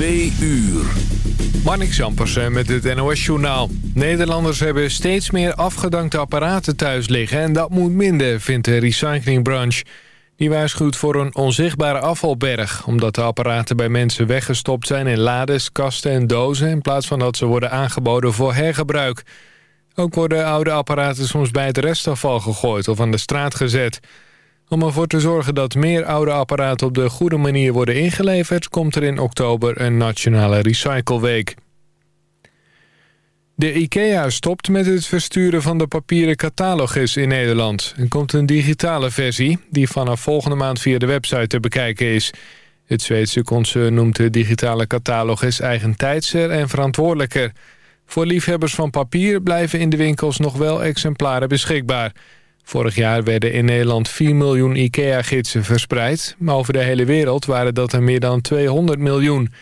Twee uur. Marnik Zampersen met het NOS-journaal. Nederlanders hebben steeds meer afgedankte apparaten thuis liggen... en dat moet minder, vindt de recyclingbranche. Die waarschuwt voor een onzichtbare afvalberg... omdat de apparaten bij mensen weggestopt zijn in lades, kasten en dozen... in plaats van dat ze worden aangeboden voor hergebruik. Ook worden oude apparaten soms bij het restafval gegooid of aan de straat gezet... Om ervoor te zorgen dat meer oude apparaten op de goede manier worden ingeleverd... komt er in oktober een nationale recycleweek. De IKEA stopt met het versturen van de papieren catalogus in Nederland. Er komt een digitale versie die vanaf volgende maand via de website te bekijken is. Het Zweedse concern noemt de digitale catalogus eigentijdser en verantwoordelijker. Voor liefhebbers van papier blijven in de winkels nog wel exemplaren beschikbaar... Vorig jaar werden in Nederland 4 miljoen IKEA-gidsen verspreid... maar over de hele wereld waren dat er meer dan 200 miljoen.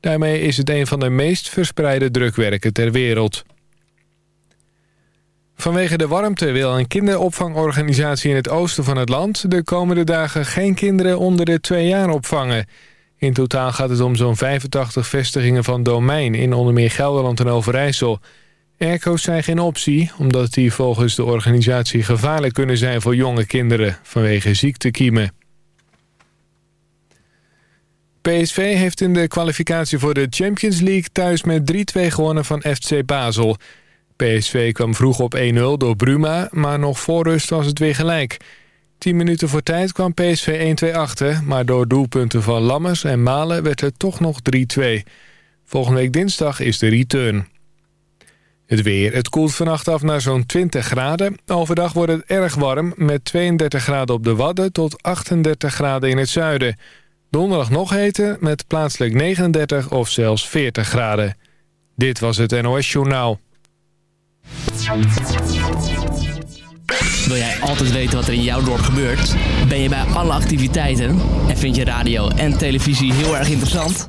Daarmee is het een van de meest verspreide drukwerken ter wereld. Vanwege de warmte wil een kinderopvangorganisatie in het oosten van het land... de komende dagen geen kinderen onder de twee jaar opvangen. In totaal gaat het om zo'n 85 vestigingen van Domein... in onder meer Gelderland en Overijssel... Airco's zijn geen optie, omdat die volgens de organisatie gevaarlijk kunnen zijn voor jonge kinderen vanwege ziektekiemen. PSV heeft in de kwalificatie voor de Champions League thuis met 3-2 gewonnen van FC Basel. PSV kwam vroeg op 1-0 door Bruma, maar nog voor rust was het weer gelijk. 10 minuten voor tijd kwam PSV 1-2 achter, maar door doelpunten van Lammers en Malen werd het toch nog 3-2. Volgende week dinsdag is de return. Het weer. Het koelt vannacht af naar zo'n 20 graden. Overdag wordt het erg warm met 32 graden op de Wadden tot 38 graden in het zuiden. Donderdag nog heter met plaatselijk 39 of zelfs 40 graden. Dit was het NOS Journaal. Wil jij altijd weten wat er in jouw dorp gebeurt? Ben je bij alle activiteiten? En vind je radio en televisie heel erg interessant?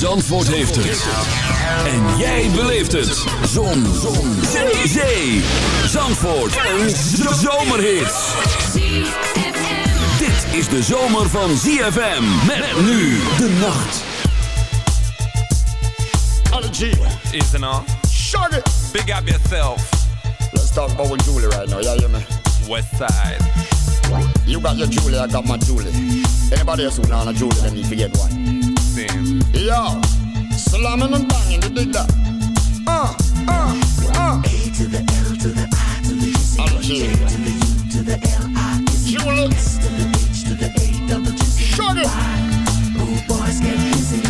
Zandvoort heeft het. En jij beleeft het. Zon. Zon. Zee. Zandvoort. Een zomerhit dit is de zomer van ZFM. Met nu de nacht. Allergy. Is and all. Shut it. Big up yourself. Let's talk about with Julie right now. Yeah, hear me? West side. You got your Julie, I got my Julie. Anybody else who know a Julie, they need to get one. Same. Yo, slamming and banging, you dig that? Uh, uh, uh. A to the L to the I to the C. Ali G. To the U to the L I. Julie. S to the H to the A double G C. Shut it. Rude boys get busy.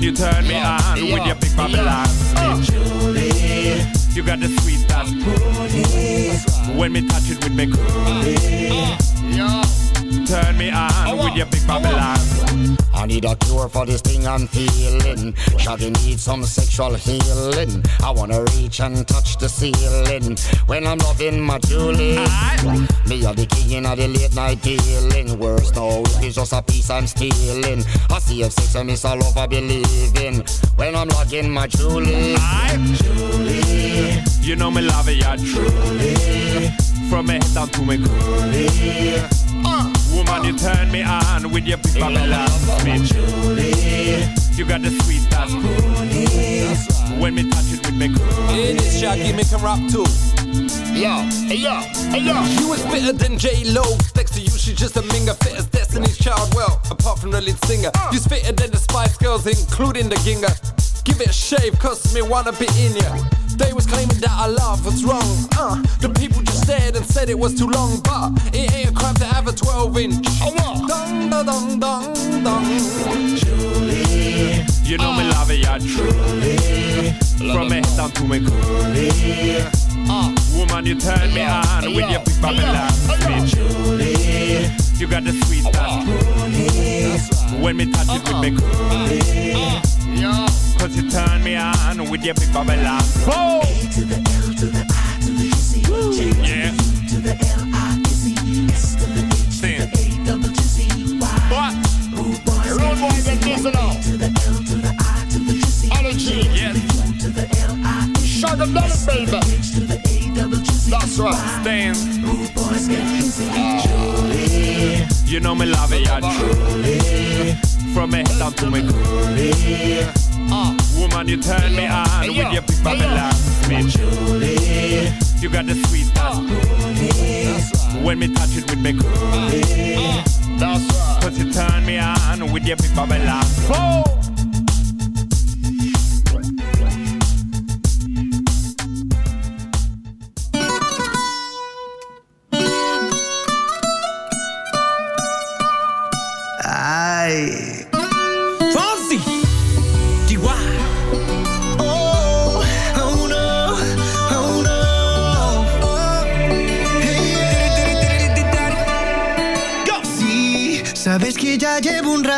You turn me on yeah, with your big Babylon Uh. spit. Julie. You got the sweet that's. When me touch it with me coolie. yeah. Turn me on oh, with your big oh, Babylon. Oh. I need a cure for this thing I'm feeling. Shaggy needs some sexual healing. I wanna reach and touch the ceiling when I'm loving my Julie. Me are the king of the late night dealing. Worse no, it's just a piece I'm stealing. I see if sex and miss all over believing when I'm loving my Julie. Julie. You know me love it, yeah, truly. From me head down to me coolie. Uh, Woman, you turn me on with your big Babylon spit. Julie. You got the sweet that's pruny. When me touch it with me coolie. In this Shaggy make him rap too. yo, hey yo, hey yo. You is better than J Lo. Next to you, she's just a minger, fit as Destiny's Child. Well, apart from the lead singer, you's fitter than the Spice Girls, including the Ginger. Give it a shave, cause me wanna be in ya. They was claiming that our love was wrong. Uh, the people just stared and said it was too long, but it ain't a crime to have a 12 inch. Oh, what? Dong, da, dong, dong, dong. Julie, you know me love it, yeah, truly. From me head down to me coolie. Uh, woman, you turn me on with your big Babylon speech. Julie, you got the sweet touch. When me touch it with me coolie. Cause you turn me on with your big Babylon. Boom! A to the L to the I to the Z. Yeah. to the to the H to the A double. What? Rude boys get this now. to the L to the I to the. Energy. Yes. The baby. To the A double G Z. That's right. Stand. Boys get You know me love it, yeah, truly. From me head down to me coolie. Uh, woman, you turn me on with your big Babylon speech. You got the sweet touch. When me touch it with me coolie. That's right. Cause you turn me on with your big Babylon. Boom!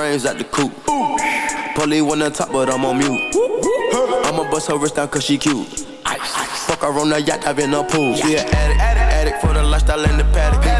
shit. Blow the coop. Polly one on top, but I'm on mute. I'ma bust her wrist down cause she cute. Fuck her on the yacht, I've in a pool. She an addict, addict for the lifestyle and the paddock.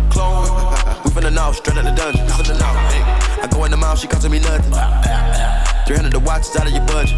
Clone, we finna know, straight out the dungeon. Finna know. I go in the mouth, she costing me nothing. 300 the watch is out of your budget.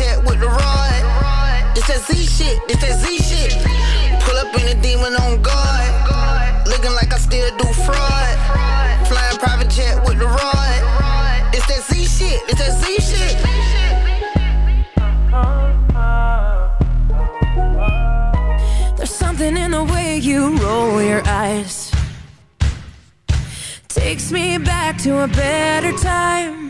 jet with the rod. It's that Z shit, it's that Z shit. Pull up in a demon on guard. Looking like I still do fraud. Flying private jet with the rod. It's that Z shit, it's that Z shit. There's something in the way you roll your eyes. Takes me back to a better time.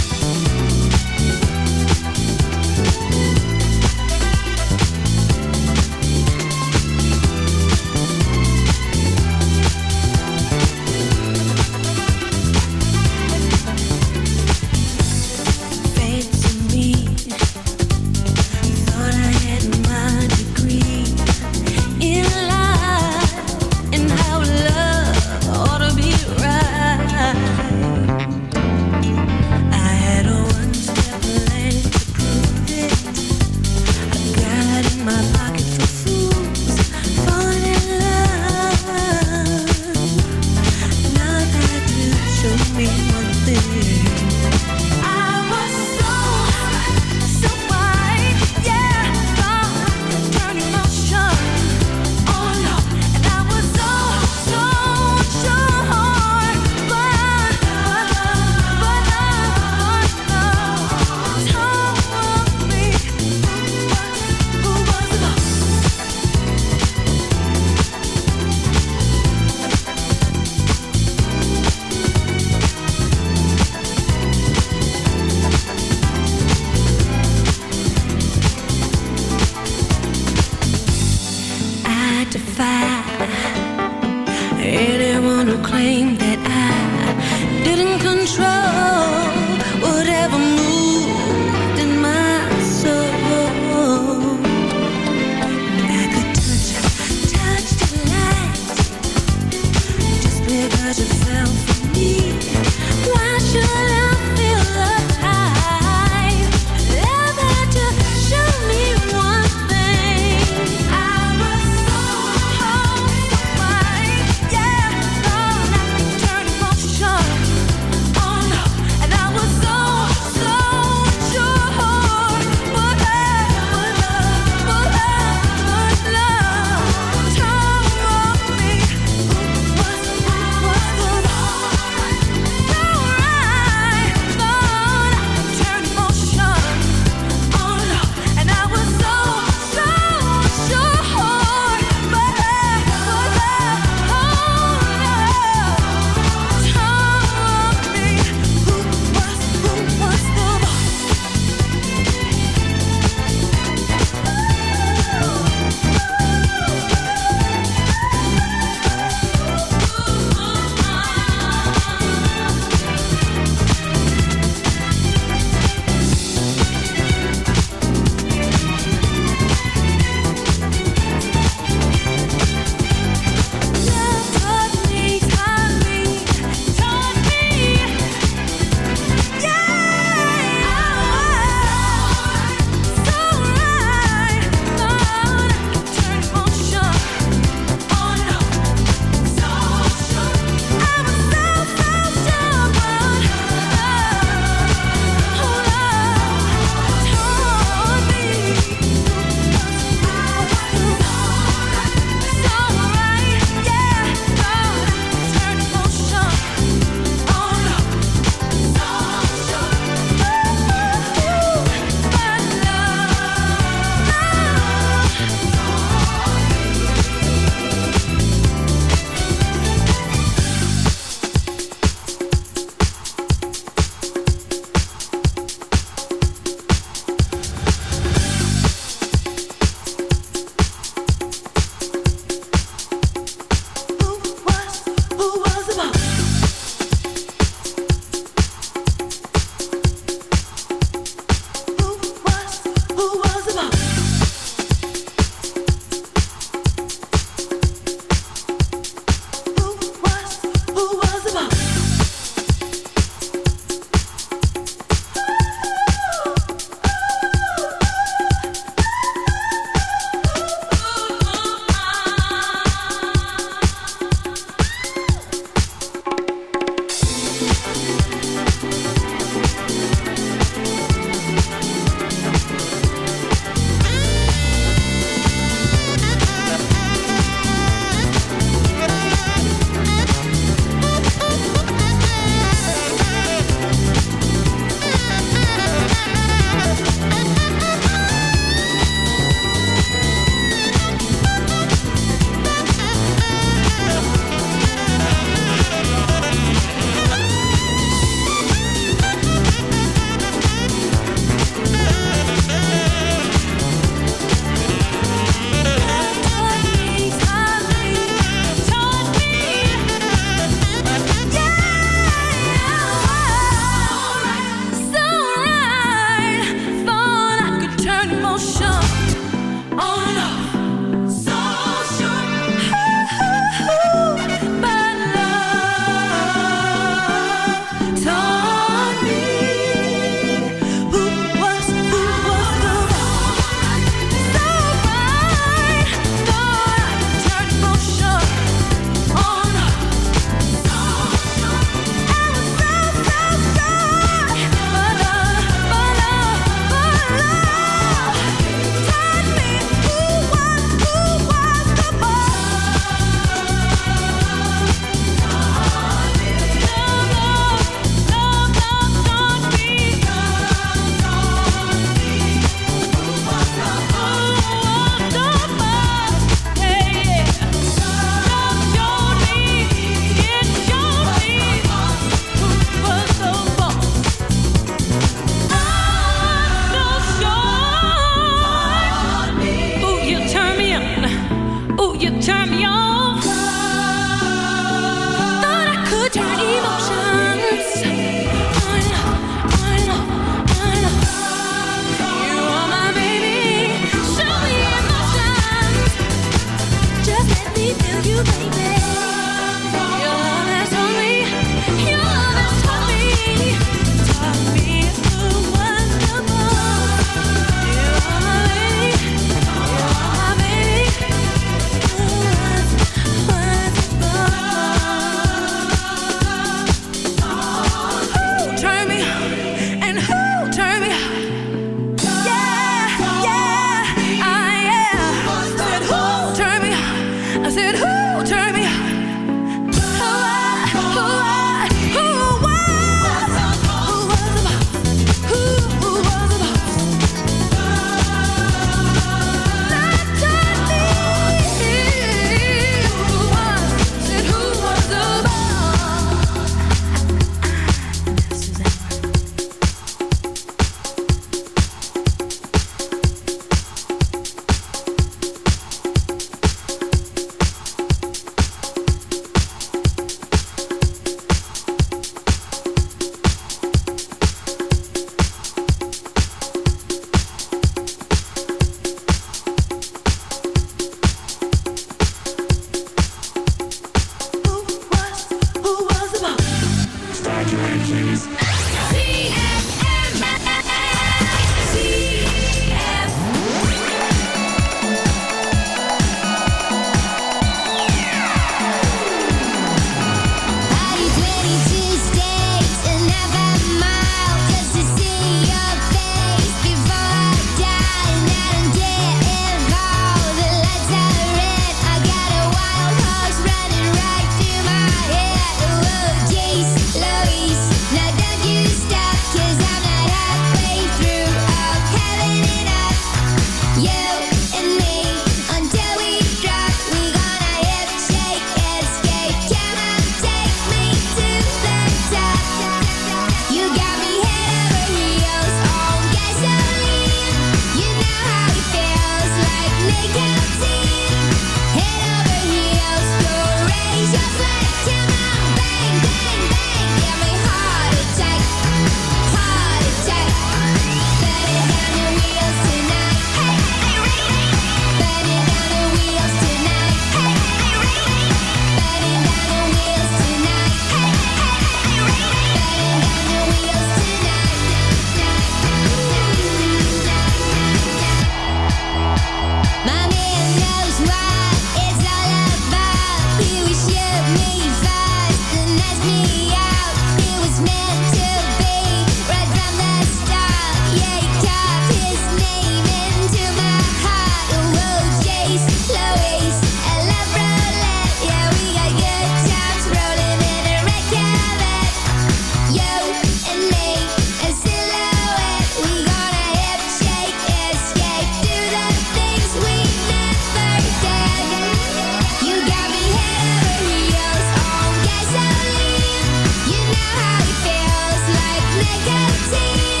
see.